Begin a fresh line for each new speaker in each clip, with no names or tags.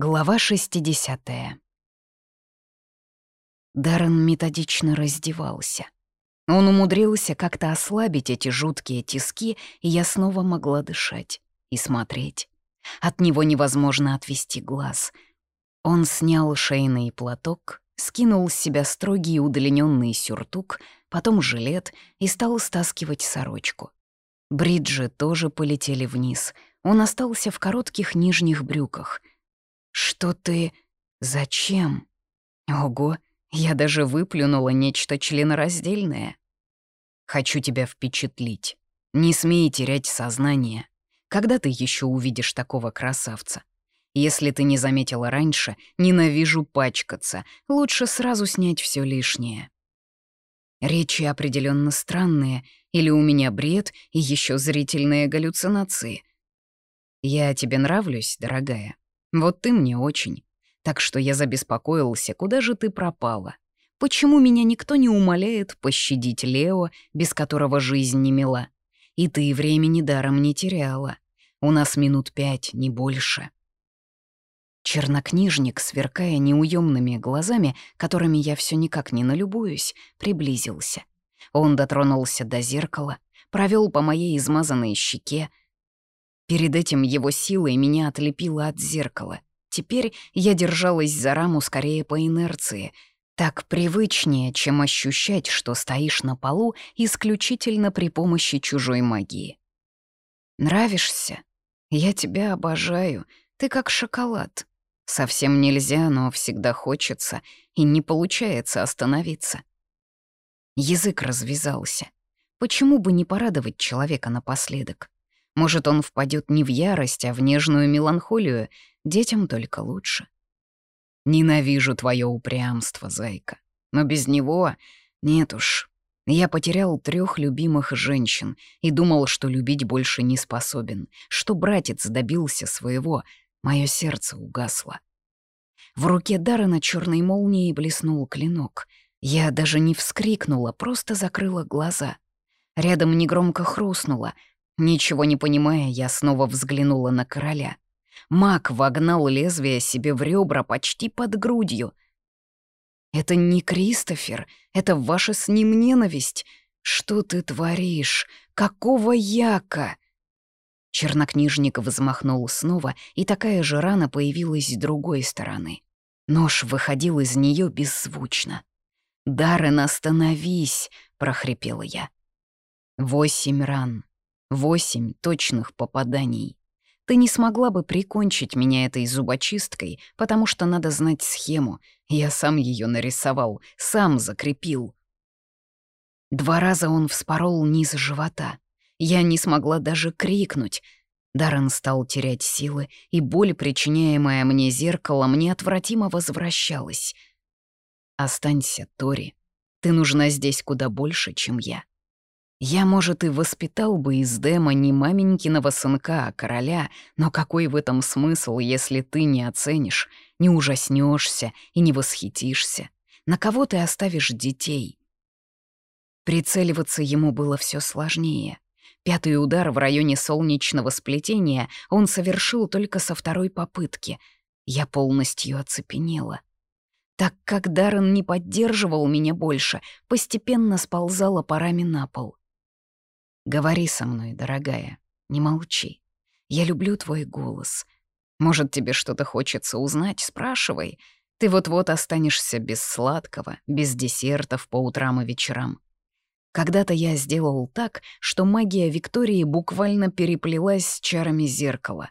Глава 60 Даррен методично раздевался. Он умудрился как-то ослабить эти жуткие тиски, и я снова могла дышать и смотреть. От него невозможно отвести глаз. Он снял шейный платок, скинул с себя строгий удлиненный сюртук, потом жилет и стал стаскивать сорочку. Бриджи тоже полетели вниз. Он остался в коротких нижних брюках — «Что ты... Зачем?» «Ого, я даже выплюнула нечто членораздельное». «Хочу тебя впечатлить. Не смей терять сознание. Когда ты еще увидишь такого красавца? Если ты не заметила раньше, ненавижу пачкаться. Лучше сразу снять все лишнее». Речи определенно странные, или у меня бред и еще зрительные галлюцинации. «Я тебе нравлюсь, дорогая?» Вот ты мне очень. Так что я забеспокоился, куда же ты пропала? Почему меня никто не умоляет пощадить Лео, без которого жизнь не мила? И ты времени даром не теряла. У нас минут пять, не больше. Чернокнижник, сверкая неуемными глазами, которыми я все никак не налюбуюсь, приблизился. Он дотронулся до зеркала, провел по моей измазанной щеке, Перед этим его силой меня отлепило от зеркала. Теперь я держалась за раму скорее по инерции. Так привычнее, чем ощущать, что стоишь на полу исключительно при помощи чужой магии. «Нравишься? Я тебя обожаю. Ты как шоколад. Совсем нельзя, но всегда хочется, и не получается остановиться». Язык развязался. Почему бы не порадовать человека напоследок? Может, он впадет не в ярость, а в нежную меланхолию. Детям только лучше. Ненавижу твое упрямство, зайка. Но без него... Нет уж. Я потерял трех любимых женщин и думал, что любить больше не способен, что братец добился своего. Мое сердце угасло. В руке Даррена черной молнией блеснул клинок. Я даже не вскрикнула, просто закрыла глаза. Рядом негромко хрустнуло, Ничего не понимая, я снова взглянула на короля. Маг вогнал лезвие себе в ребра почти под грудью. «Это не Кристофер, это ваша с ним ненависть. Что ты творишь? Какого яка?» Чернокнижник взмахнул снова, и такая же рана появилась с другой стороны. Нож выходил из нее беззвучно. «Даррен, остановись!» — прохрипела я. Восемь ран, Восемь точных попаданий. Ты не смогла бы прикончить меня этой зубочисткой, потому что надо знать схему. Я сам ее нарисовал, сам закрепил. Два раза он вспорол низ живота. Я не смогла даже крикнуть. Даррен стал терять силы, и боль, причиняемая мне зеркалом, неотвратимо возвращалась. «Останься, Тори. Ты нужна здесь куда больше, чем я. Я, может, и воспитал бы из Дэма не маменькиного сынка, а короля, но какой в этом смысл, если ты не оценишь, не ужаснешься и не восхитишься? На кого ты оставишь детей? Прицеливаться ему было все сложнее. Пятый удар в районе солнечного сплетения он совершил только со второй попытки. Я полностью оцепенела. Так как Даррен не поддерживал меня больше, постепенно сползала парами на пол. Говори со мной, дорогая, не молчи. Я люблю твой голос. Может, тебе что-то хочется узнать, спрашивай. Ты вот-вот останешься без сладкого, без десертов по утрам и вечерам. Когда-то я сделал так, что магия Виктории буквально переплелась с чарами зеркала.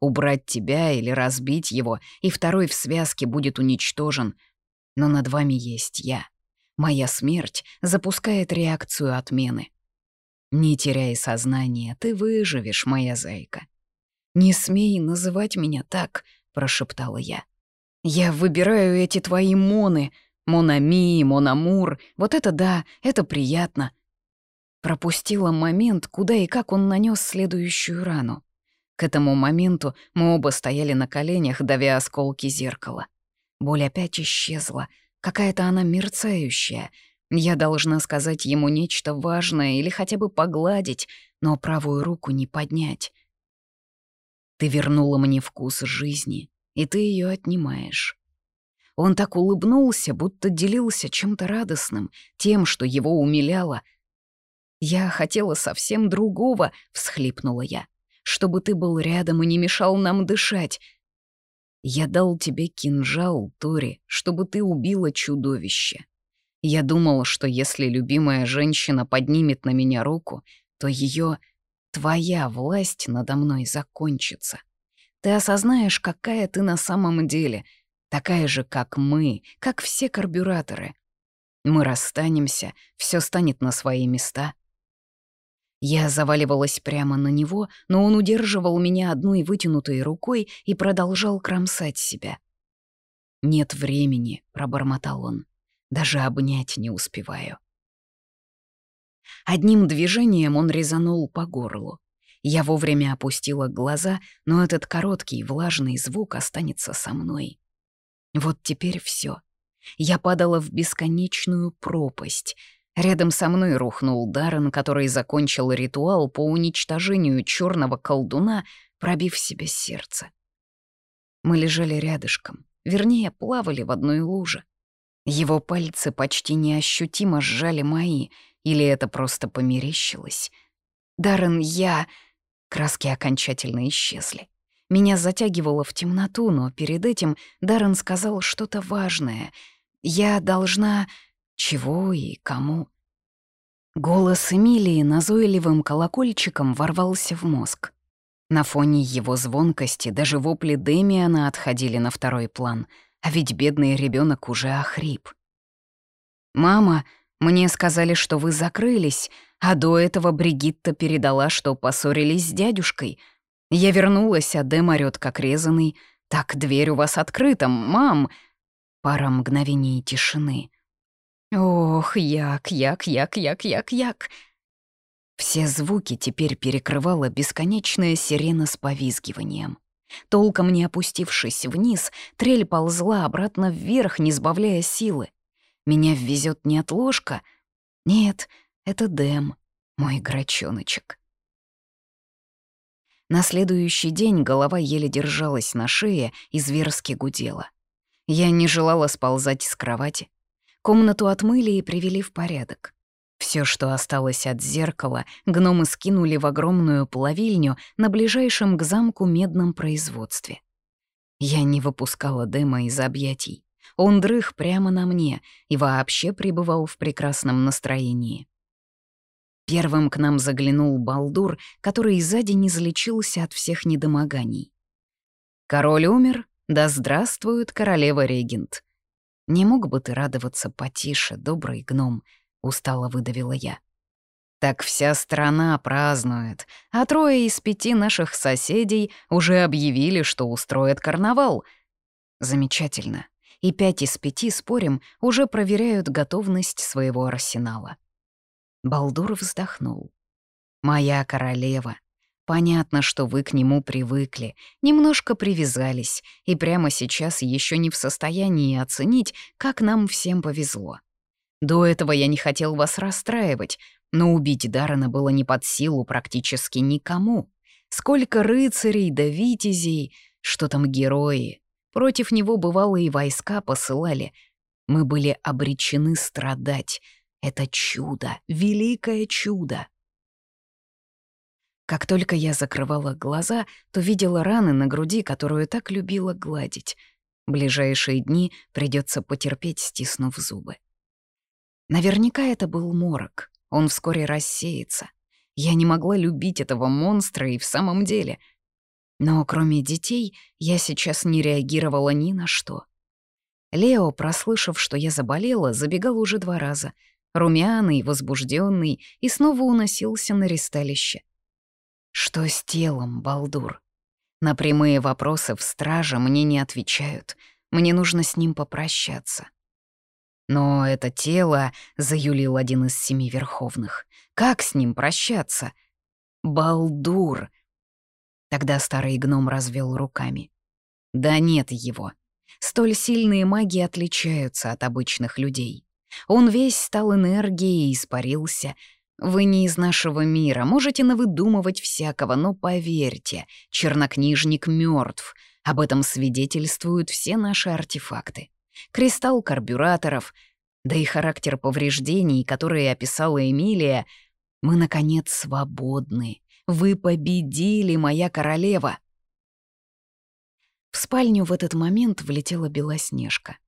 Убрать тебя или разбить его, и второй в связке будет уничтожен. Но над вами есть я. Моя смерть запускает реакцию отмены. Не теряй сознание, ты выживешь, моя зайка. Не смей называть меня так, прошептала я. Я выбираю эти твои моны, Монами, Монамур. Вот это да, это приятно. Пропустила момент, куда и как он нанес следующую рану. К этому моменту мы оба стояли на коленях, давя осколки зеркала. Боль опять исчезла, какая-то она мерцающая — я должна сказать ему нечто важное или хотя бы погладить, но правую руку не поднять. Ты вернула мне вкус жизни, и ты ее отнимаешь. Он так улыбнулся, будто делился чем-то радостным, тем, что его умиляло. «Я хотела совсем другого», — всхлипнула я, «чтобы ты был рядом и не мешал нам дышать». «Я дал тебе кинжал, Тори, чтобы ты убила чудовище. Я думал, что если любимая женщина поднимет на меня руку, то ее твоя власть надо мной закончится. Ты осознаешь, какая ты на самом деле — такая же, как мы, как все карбюраторы. Мы расстанемся, все станет на свои места. Я заваливалась прямо на него, но он удерживал меня одной вытянутой рукой и продолжал кромсать себя. «Нет времени», — пробормотал он. «Даже обнять не успеваю». Одним движением он резанул по горлу. Я вовремя опустила глаза, но этот короткий влажный звук останется со мной. Вот теперь все. Я падала в бесконечную пропасть. Рядом со мной рухнул Даррен, который закончил ритуал по уничтожению черного колдуна, пробив себе сердце. Мы лежали рядышком, вернее, плавали в одной луже. Его пальцы почти неощутимо сжали мои, или это просто померещилось. Даррен, я... Краски окончательно исчезли. Меня затягивало в темноту, но перед этим Даррен сказал что-то важное. Я должна... Чего и кому? Голос Эмилии назойливым колокольчиком ворвался в мозг. На фоне его звонкости даже вопли Демиана отходили на второй план, а ведь бедный ребенок уже охрип. «Мама, мне сказали, что вы закрылись, а до этого Бригитта передала, что поссорились с дядюшкой», я вернулась, а Дэм орёт как резанный. «Так, дверь у вас открыта, мам!» Пара мгновений тишины. «Ох, як, як, як, як, як, як!» Все звуки теперь перекрывала бесконечная сирена с повизгиванием. Толком не опустившись вниз, трель ползла обратно вверх, не сбавляя силы. Меня ввезет не отложка. Нет, это Дэм, мой грачоночек. На следующий день голова еле держалась на шее и зверски гудела. Я не желала сползать с кровати. Комнату отмыли и привели в порядок. Все, что осталось от зеркала, гномы скинули в огромную плавильню на ближайшем к замку медном производстве. Я не выпускала Дэма из объятий. Он дрых прямо на мне и вообще пребывал в прекрасном настроении. Первым к нам заглянул Балдур, который сзади не залечился от всех недомоганий. «Король умер? Да здравствует королева-регент!» «Не мог бы ты радоваться потише, добрый гном?» — устало выдавила я. «Так вся страна празднует, а трое из пяти наших соседей уже объявили, что устроят карнавал. Замечательно. И пять из пяти, спорим, уже проверяют готовность своего арсенала. Балдур вздохнул. «Моя королева. Понятно, что вы к нему привыкли, немножко привязались, и прямо сейчас еще не в состоянии оценить, как нам всем повезло. До этого я не хотел вас расстраивать, но убить Даррена было не под силу практически никому. Сколько рыцарей да витязей, что там герои. Против него бывалые войска посылали. Мы были обречены страдать, это чудо, великое чудо. Как только я закрывала глаза, то видела раны на груди, которую так любила гладить. Ближайшие дни придется потерпеть, стиснув зубы. Наверняка это был морок. Он вскоре рассеется. Я не могла любить этого монстра и в самом деле. Но кроме детей, я сейчас не реагировала ни на что. Лео, прослышав, что я заболела, забегал уже два раза — румяный, возбужденный, и снова уносился на ристалище. Что с телом, Балдур? На прямые вопросы в страже мне не отвечают. Мне нужно с ним попрощаться. Но это тело, — заюлил один из семи верховных. Как с ним прощаться? Балдур! Тогда старый гном развел руками. Да нет его. Столь сильные маги отличаются от обычных людей. Он весь стал энергией и испарился. Вы не из нашего мира, можете навыдумывать всякого, но поверьте, чернокнижник мертв, Об этом свидетельствуют все наши артефакты. Кристалл карбюраторов, да и характер повреждений, которые описала Эмилия. Мы, наконец, свободны. Вы победили, моя королева. В спальню в этот момент влетела Белоснежка.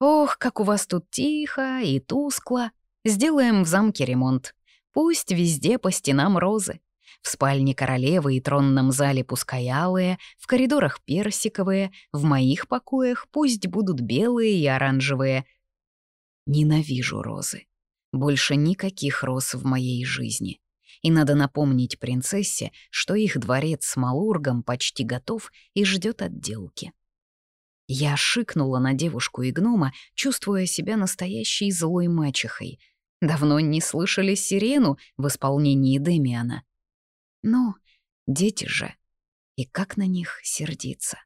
«Ох, как у вас тут тихо и тускло. Сделаем в замке ремонт. Пусть везде по стенам розы. В спальне королевы и тронном зале пускай алые, в коридорах персиковые, в моих покоях пусть будут белые и оранжевые. Ненавижу розы. Больше никаких роз в моей жизни. И надо напомнить принцессе, что их дворец с Малургом почти готов и ждет отделки. Я шикнула на девушку и гнома, чувствуя себя настоящей злой мачехой. Давно не слышали сирену в исполнении Демиана. Ну, дети же. И как на них сердиться?